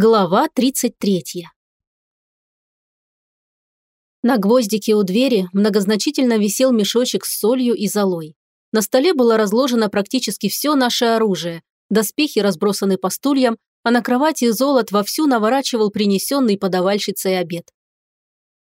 Глава 33. На гвоздике у двери многозначительно висел мешочек с солью и золой. На столе было разложено практически все наше оружие. Доспехи разбросаны по стульям, а на кровати золот вовсю наворачивал принесенный подавальщицей обед.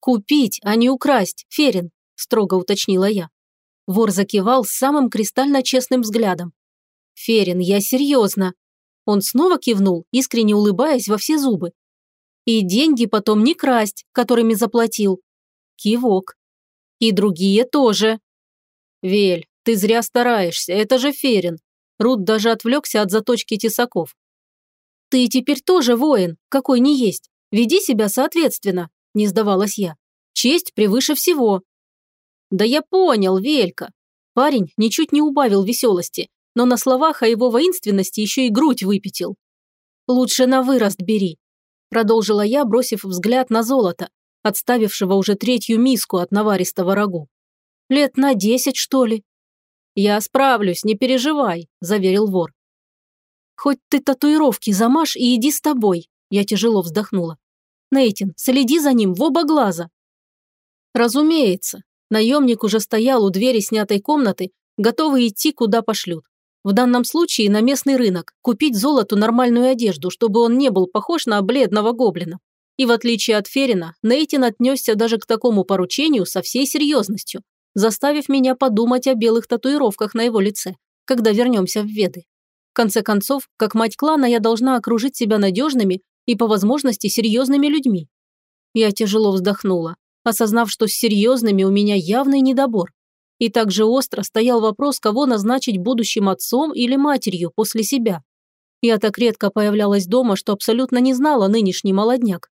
«Купить, а не украсть, Ферин», – строго уточнила я. Вор закивал с самым кристально честным взглядом. «Ферин, я серьезно. Он снова кивнул, искренне улыбаясь во все зубы. И деньги потом не красть, которыми заплатил. Кивок. И другие тоже. Вель, ты зря стараешься, это же Ферин. Рут даже отвлекся от заточки тесаков. Ты теперь тоже воин, какой не есть. Веди себя соответственно, не сдавалась я. Честь превыше всего. Да я понял, Велька. Парень ничуть не убавил веселости, но на словах о его воинственности еще и грудь выпятил. «Лучше на вырост бери», – продолжила я, бросив взгляд на золото, отставившего уже третью миску от наваристого рагу. «Лет на десять, что ли?» «Я справлюсь, не переживай», – заверил вор. «Хоть ты татуировки замажь и иди с тобой», – я тяжело вздохнула. «Нейтин, следи за ним в оба глаза». Разумеется, наемник уже стоял у двери снятой комнаты, готовый идти, куда пошлют. В данном случае на местный рынок, купить золоту нормальную одежду, чтобы он не был похож на бледного гоблина. И в отличие от Ферина, Нейтин отнесся даже к такому поручению со всей серьезностью, заставив меня подумать о белых татуировках на его лице, когда вернемся в Веды. В конце концов, как мать клана, я должна окружить себя надежными и по возможности серьезными людьми. Я тяжело вздохнула, осознав, что с серьезными у меня явный недобор. И также остро стоял вопрос, кого назначить будущим отцом или матерью после себя. Я так редко появлялась дома, что абсолютно не знала нынешний молодняк.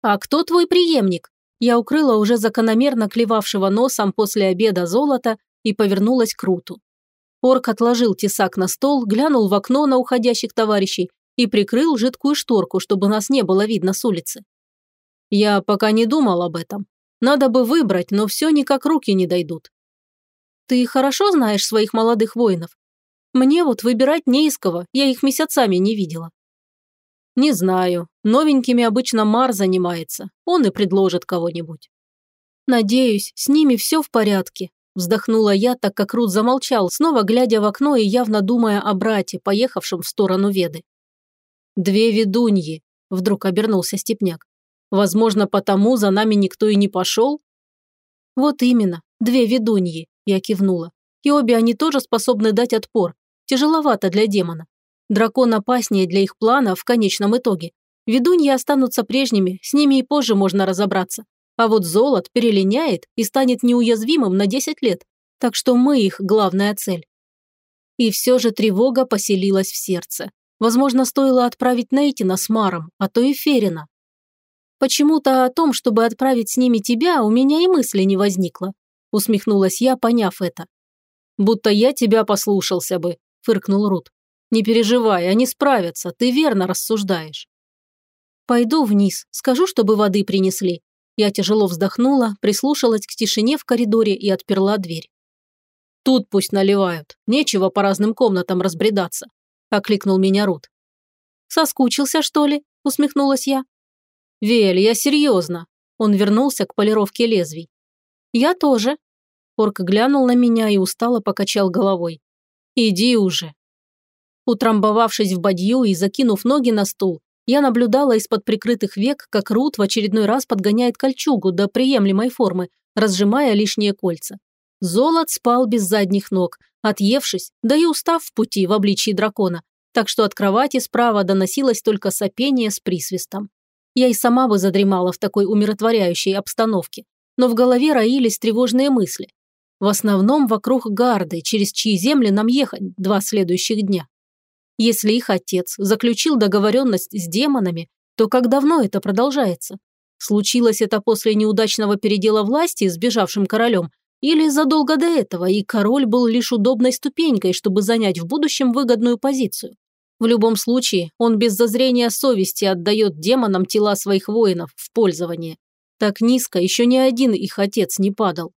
«А кто твой преемник?» Я укрыла уже закономерно клевавшего носом после обеда золота и повернулась к Руту. Орк отложил тесак на стол, глянул в окно на уходящих товарищей и прикрыл жидкую шторку, чтобы нас не было видно с улицы. Я пока не думал об этом. Надо бы выбрать, но все никак руки не дойдут. Ты хорошо знаешь своих молодых воинов? Мне вот выбирать не из кого, я их месяцами не видела. Не знаю. Новенькими обычно Мар занимается. Он и предложит кого-нибудь. Надеюсь, с ними все в порядке. Вздохнула я, так как Рут замолчал, снова глядя в окно и явно думая о брате, поехавшем в сторону Веды. «Две ведуньи», – вдруг обернулся Степняк. «Возможно, потому за нами никто и не пошел?» «Вот именно, две ведуньи. Я кивнула. И обе они тоже способны дать отпор. Тяжеловато для демона. Дракон опаснее для их плана в конечном итоге. Ведуньи останутся прежними, с ними и позже можно разобраться. А вот золот перелиняет и станет неуязвимым на 10 лет. Так что мы их главная цель. И все же тревога поселилась в сердце. Возможно, стоило отправить Нейтина с Маром, а то и Ферина. Почему-то о том, чтобы отправить с ними тебя, у меня и мысли не возникло усмехнулась я, поняв это. «Будто я тебя послушался бы», – фыркнул Рут. «Не переживай, они справятся, ты верно рассуждаешь». «Пойду вниз, скажу, чтобы воды принесли». Я тяжело вздохнула, прислушалась к тишине в коридоре и отперла дверь. «Тут пусть наливают, нечего по разным комнатам разбредаться», – окликнул меня Рут. «Соскучился, что ли?» – усмехнулась я. «Вель, я серьезно». Он вернулся к полировке лезвий. «Я тоже». Орк глянул на меня и устало покачал головой. «Иди уже». Утрамбовавшись в бадью и закинув ноги на стул, я наблюдала из-под прикрытых век, как Рут в очередной раз подгоняет кольчугу до приемлемой формы, разжимая лишние кольца. Золот спал без задних ног, отъевшись, да и устав в пути в обличии дракона, так что от кровати справа доносилось только сопение с присвистом. Я и сама бы задремала в такой умиротворяющей обстановке, но в голове роились тревожные мысли. В основном вокруг гарды, через чьи земли нам ехать два следующих дня. Если их отец заключил договоренность с демонами, то как давно это продолжается? Случилось это после неудачного передела власти с бежавшим королем или задолго до этого, и король был лишь удобной ступенькой, чтобы занять в будущем выгодную позицию? В любом случае, он без зазрения совести отдает демонам тела своих воинов в пользование. Так низко еще ни один их отец не падал.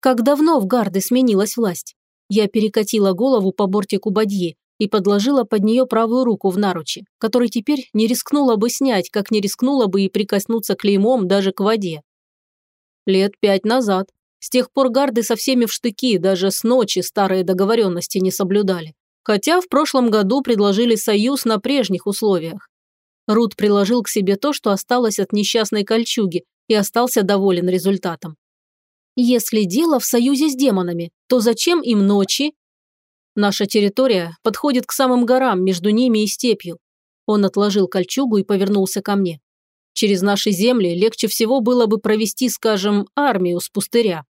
Как давно в гарды сменилась власть? Я перекатила голову по бортику бадьи, и подложила под нее правую руку в наручи, который теперь не рискнула бы снять, как не рискнула бы и прикоснуться клеймом даже к воде. Лет пять назад. С тех пор гарды со всеми в штыки, даже с ночи старые договоренности не соблюдали. Хотя в прошлом году предложили союз на прежних условиях. Рут приложил к себе то, что осталось от несчастной кольчуги, и остался доволен результатом. Если дело в союзе с демонами, то зачем им ночи Наша территория подходит к самым горам между ними и степью. Он отложил кольчугу и повернулся ко мне. Через наши земли легче всего было бы провести, скажем, армию с пустыря.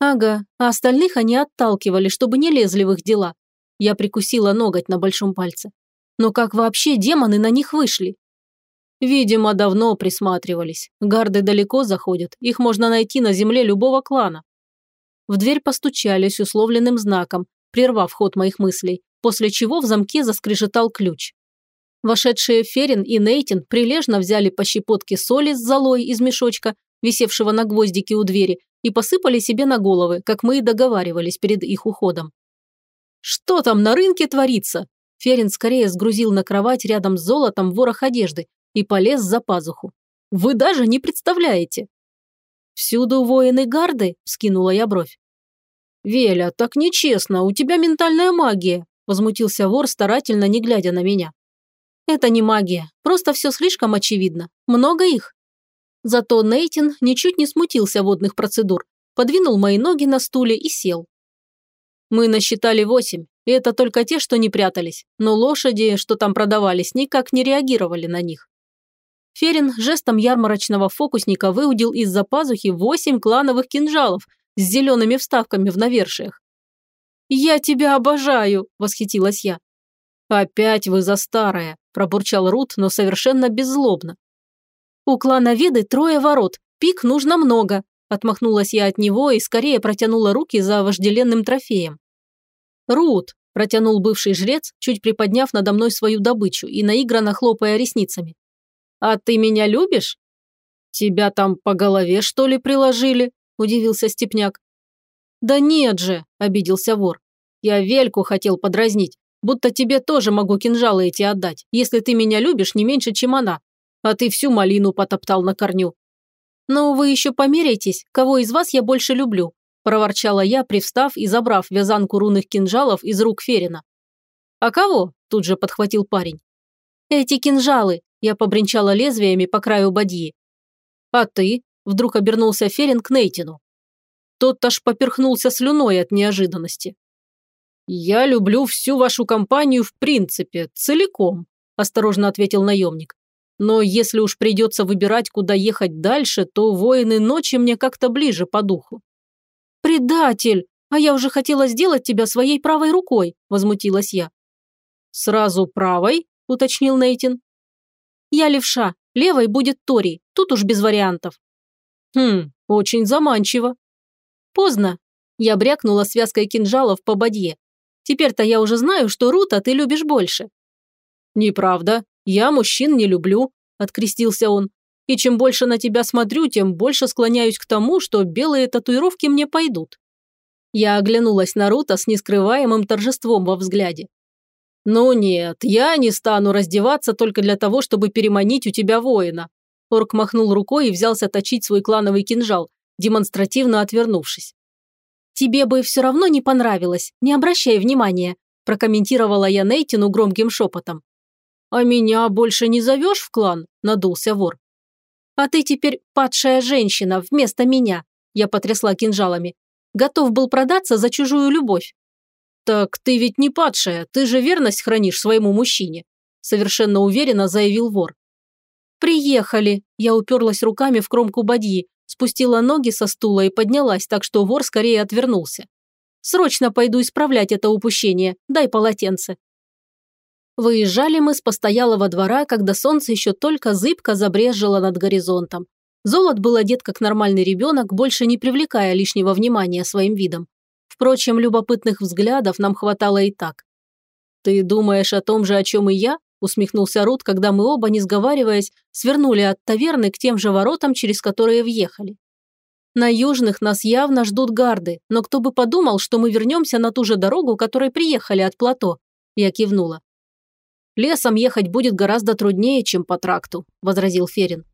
Ага, а остальных они отталкивали, чтобы не лезли в их дела. Я прикусила ноготь на большом пальце. Но как вообще демоны на них вышли? Видимо, давно присматривались. Гарды далеко заходят, их можно найти на земле любого клана. В дверь постучались условленным знаком, прервав ход моих мыслей, после чего в замке заскрежетал ключ. Вошедшие Ферин и Нейтин прилежно взяли по щепотке соли с золой из мешочка, висевшего на гвоздике у двери, и посыпали себе на головы, как мы и договаривались перед их уходом. «Что там на рынке творится?» Ферин скорее сгрузил на кровать рядом с золотом ворох одежды и полез за пазуху. «Вы даже не представляете!» «Всюду воины гарды?» – скинула я бровь. «Веля, так нечестно, у тебя ментальная магия», – возмутился вор, старательно не глядя на меня. «Это не магия, просто все слишком очевидно. Много их». Зато Нейтин ничуть не смутился водных процедур, подвинул мои ноги на стуле и сел. Мы насчитали восемь, и это только те, что не прятались, но лошади, что там продавались, никак не реагировали на них. Ферин жестом ярмарочного фокусника выудил из-за пазухи восемь клановых кинжалов – с зелеными вставками в навершиях. «Я тебя обожаю!» – восхитилась я. «Опять вы за старое!» – пробурчал Рут, но совершенно беззлобно. «У клана Веды трое ворот, пик нужно много», – отмахнулась я от него и скорее протянула руки за вожделенным трофеем. «Рут!» – протянул бывший жрец, чуть приподняв надо мной свою добычу и наигранно хлопая ресницами. «А ты меня любишь?» «Тебя там по голове, что ли, приложили?» удивился Степняк. «Да нет же!» – обиделся вор. «Я Вельку хотел подразнить, будто тебе тоже могу кинжалы эти отдать, если ты меня любишь не меньше, чем она. А ты всю малину потоптал на корню». «Но вы еще померяйтесь, кого из вас я больше люблю», – проворчала я, привстав и забрав вязанку рунных кинжалов из рук Ферина. «А кого?» – тут же подхватил парень. «Эти кинжалы!» – я побренчала лезвиями по краю бадьи. «А ты?» Вдруг обернулся Ферин к Нейтину. Тот аж поперхнулся слюной от неожиданности. «Я люблю всю вашу компанию в принципе, целиком», – осторожно ответил наемник. «Но если уж придется выбирать, куда ехать дальше, то воины ночи мне как-то ближе по духу». «Предатель! А я уже хотела сделать тебя своей правой рукой», – возмутилась я. «Сразу правой?» – уточнил Нейтин. «Я левша, левой будет Тори, тут уж без вариантов», Хм, очень заманчиво. Поздно. Я брякнула связкой кинжалов по бадье. Теперь-то я уже знаю, что Рута ты любишь больше. Неправда. Я мужчин не люблю, открестился он. И чем больше на тебя смотрю, тем больше склоняюсь к тому, что белые татуировки мне пойдут. Я оглянулась на Рута с нескрываемым торжеством во взгляде. «Ну нет, я не стану раздеваться только для того, чтобы переманить у тебя воина. Орк махнул рукой и взялся точить свой клановый кинжал, демонстративно отвернувшись. «Тебе бы все равно не понравилось, не обращай внимания», прокомментировала я Нейтину громким шепотом. «А меня больше не зовешь в клан?» – надулся вор. «А ты теперь падшая женщина вместо меня», – я потрясла кинжалами. «Готов был продаться за чужую любовь». «Так ты ведь не падшая, ты же верность хранишь своему мужчине», – совершенно уверенно заявил вор. «Приехали!» Я уперлась руками в кромку бадьи, спустила ноги со стула и поднялась, так что вор скорее отвернулся. «Срочно пойду исправлять это упущение. Дай полотенце». Выезжали мы с постоялого двора, когда солнце еще только зыбко забрежило над горизонтом. Золот был одет как нормальный ребенок, больше не привлекая лишнего внимания своим видом. Впрочем, любопытных взглядов нам хватало и так. «Ты думаешь о том же, о чем и я?» усмехнулся Рут, когда мы оба, не сговариваясь, свернули от таверны к тем же воротам, через которые въехали. На южных нас явно ждут гарды, но кто бы подумал, что мы вернемся на ту же дорогу, которой приехали от плато. Я кивнула. «Лесом ехать будет гораздо труднее, чем по тракту», – возразил Ферин.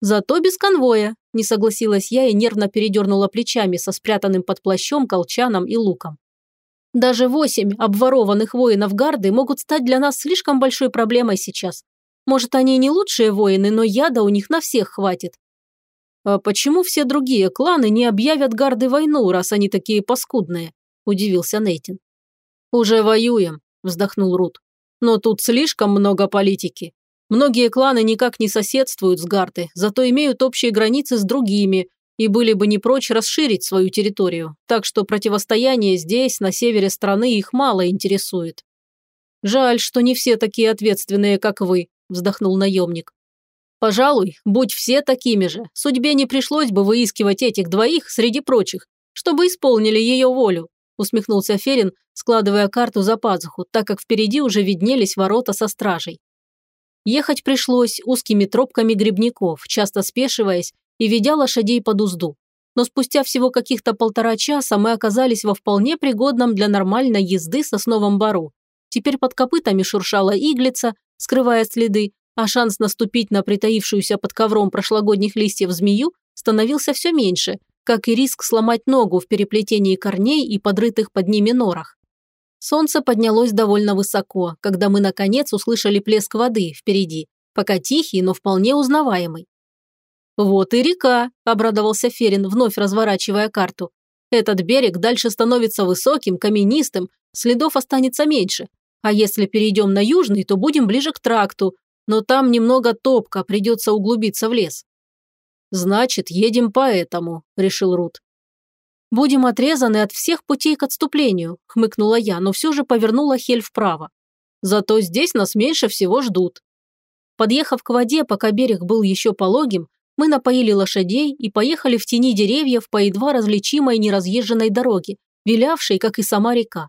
«Зато без конвоя», – не согласилась я и нервно передернула плечами со спрятанным под плащом, колчаном и луком. «Даже восемь обворованных воинов гарды могут стать для нас слишком большой проблемой сейчас. Может, они и не лучшие воины, но яда у них на всех хватит». «А почему все другие кланы не объявят гарды войну, раз они такие паскудные?» – удивился Нейтин. «Уже воюем», – вздохнул Рут. «Но тут слишком много политики. Многие кланы никак не соседствуют с Гарты, зато имеют общие границы с другими и были бы не прочь расширить свою территорию, так что противостояние здесь, на севере страны, их мало интересует. «Жаль, что не все такие ответственные, как вы», – вздохнул наемник. «Пожалуй, будь все такими же, судьбе не пришлось бы выискивать этих двоих среди прочих, чтобы исполнили ее волю», – усмехнулся Ферин, складывая карту за пазуху, так как впереди уже виднелись ворота со стражей. Ехать пришлось узкими тропками грибников, часто спешиваясь и ведя лошадей под узду. Но спустя всего каких-то полтора часа мы оказались во вполне пригодном для нормальной езды сосновом бару. Теперь под копытами шуршала иглица, скрывая следы, а шанс наступить на притаившуюся под ковром прошлогодних листьев змею становился все меньше, как и риск сломать ногу в переплетении корней и подрытых под ними норах. Солнце поднялось довольно высоко, когда мы, наконец, услышали плеск воды впереди, пока тихий, но вполне узнаваемый. «Вот и река», – обрадовался Ферин, вновь разворачивая карту. «Этот берег дальше становится высоким, каменистым, следов останется меньше. А если перейдем на южный, то будем ближе к тракту, но там немного топка, придется углубиться в лес». «Значит, едем по этому», – решил Рут. «Будем отрезаны от всех путей к отступлению», – хмыкнула я, но все же повернула Хель вправо. «Зато здесь нас меньше всего ждут». Подъехав к воде, пока берег был еще пологим, мы напоили лошадей и поехали в тени деревьев по едва различимой неразъезженной дороге, вилявшей, как и сама река.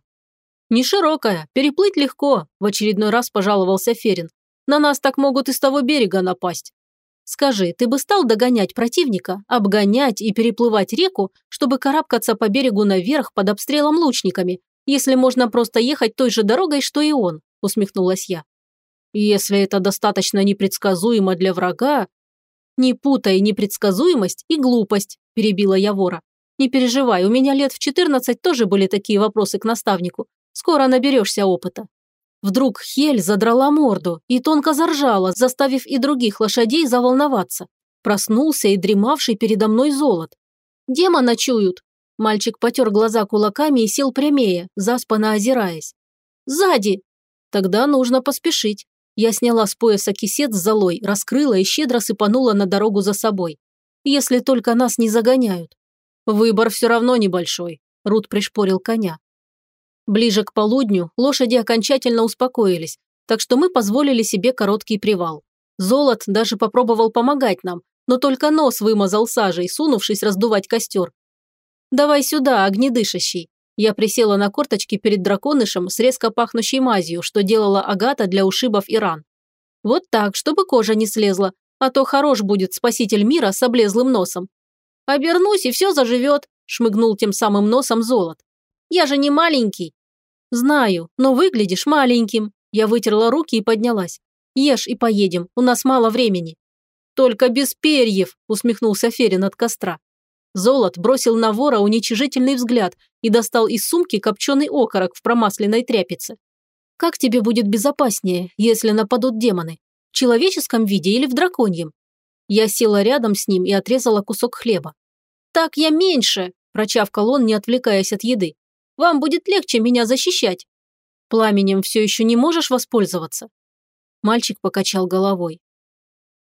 «Не широкая, переплыть легко», – в очередной раз пожаловался Ферин. «На нас так могут и с того берега напасть». Скажи, ты бы стал догонять противника, обгонять и переплывать реку, чтобы карабкаться по берегу наверх под обстрелом лучниками, если можно просто ехать той же дорогой, что и он?» – усмехнулась я. «Если это достаточно непредсказуемо для врага...» «Не путай непредсказуемость и глупость», – перебила я вора. «Не переживай, у меня лет в 14 тоже были такие вопросы к наставнику. Скоро наберешься опыта». Вдруг Хель задрала морду и тонко заржала, заставив и других лошадей заволноваться. Проснулся и дремавший передо мной золот. «Демона чуют!» Мальчик потер глаза кулаками и сел прямее, заспанно озираясь. «Сзади!» «Тогда нужно поспешить». Я сняла с пояса кисет с золой, раскрыла и щедро сыпанула на дорогу за собой. «Если только нас не загоняют». «Выбор все равно небольшой», – Рут пришпорил коня. Ближе к полудню лошади окончательно успокоились, так что мы позволили себе короткий привал. Золот даже попробовал помогать нам, но только нос вымазал сажей, сунувшись раздувать костер. «Давай сюда, огнедышащий!» Я присела на корточки перед драконышем с резко пахнущей мазью, что делала Агата для ушибов и ран. Вот так, чтобы кожа не слезла, а то хорош будет спаситель мира с облезлым носом. «Обернусь, и все заживет», – шмыгнул тем самым носом золот. «Я же не маленький». «Знаю, но выглядишь маленьким». Я вытерла руки и поднялась. «Ешь и поедем, у нас мало времени». «Только без перьев», – усмехнулся Ферин от костра. Золот бросил на вора уничижительный взгляд и достал из сумки копченый окорок в промасленной тряпице. «Как тебе будет безопаснее, если нападут демоны? В человеческом виде или в драконьем?» Я села рядом с ним и отрезала кусок хлеба. «Так я меньше!» – прочавкал он, не отвлекаясь от еды. Вам будет легче меня защищать. Пламенем все еще не можешь воспользоваться?» Мальчик покачал головой.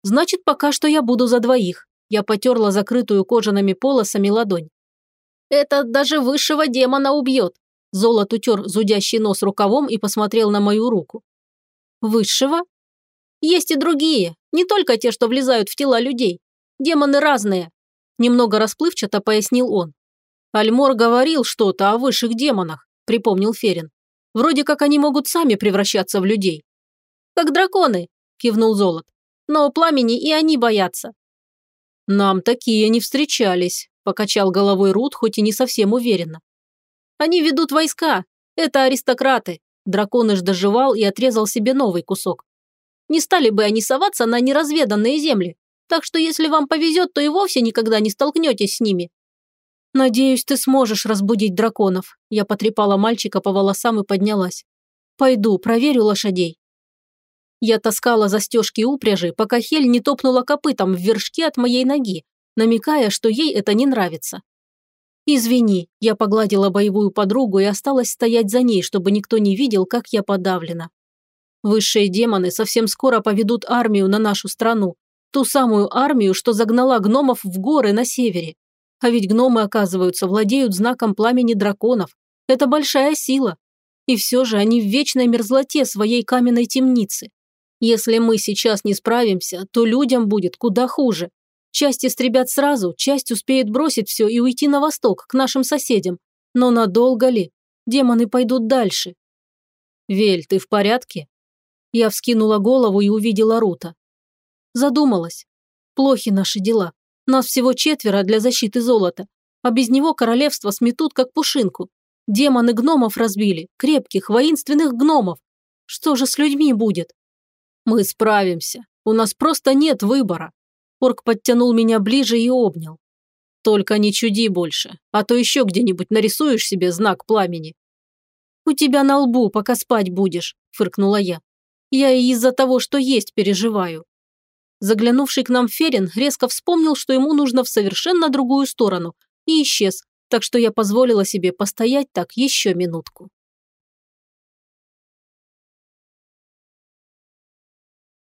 «Значит, пока что я буду за двоих». Я потерла закрытую кожаными полосами ладонь. «Это даже высшего демона убьет!» Золот утер зудящий нос рукавом и посмотрел на мою руку. «Высшего?» «Есть и другие, не только те, что влезают в тела людей. Демоны разные», немного расплывчато пояснил он. «Альмор говорил что-то о высших демонах», – припомнил Ферин. «Вроде как они могут сами превращаться в людей». «Как драконы», – кивнул Золот. «Но пламени и они боятся». «Нам такие не встречались», – покачал головой Рут, хоть и не совсем уверенно. «Они ведут войска. Это аристократы. Драконыш доживал и отрезал себе новый кусок. Не стали бы они соваться на неразведанные земли. Так что если вам повезет, то и вовсе никогда не столкнетесь с ними. Надеюсь, ты сможешь разбудить драконов. Я потрепала мальчика по волосам и поднялась. Пойду, проверю лошадей. Я таскала застежки упряжи, пока Хель не топнула копытом в вершке от моей ноги, намекая, что ей это не нравится. «Извини», – я погладила боевую подругу и осталась стоять за ней, чтобы никто не видел, как я подавлена. Высшие демоны совсем скоро поведут армию на нашу страну. Ту самую армию, что загнала гномов в горы на севере. А ведь гномы, оказываются, владеют знаком пламени драконов. Это большая сила. И все же они в вечной мерзлоте своей каменной темницы. Если мы сейчас не справимся, то людям будет куда хуже. Часть истребят сразу, часть успеет бросить все и уйти на восток, к нашим соседям. Но надолго ли? Демоны пойдут дальше. «Вель, ты в порядке?» Я вскинула голову и увидела Рута. Задумалась. Плохи наши дела. Нас всего четверо для защиты золота, а без него королевство сметут как пушинку. Демоны гномов разбили, крепких, воинственных гномов. Что же с людьми будет? Мы справимся. У нас просто нет выбора. Орк подтянул меня ближе и обнял. Только не чуди больше, а то еще где-нибудь нарисуешь себе знак пламени. У тебя на лбу, пока спать будешь, фыркнула я. Я и из-за того, что есть, переживаю. Заглянувший к нам Ферин резко вспомнил, что ему нужно в совершенно другую сторону, и исчез, так что я позволила себе постоять так еще минутку.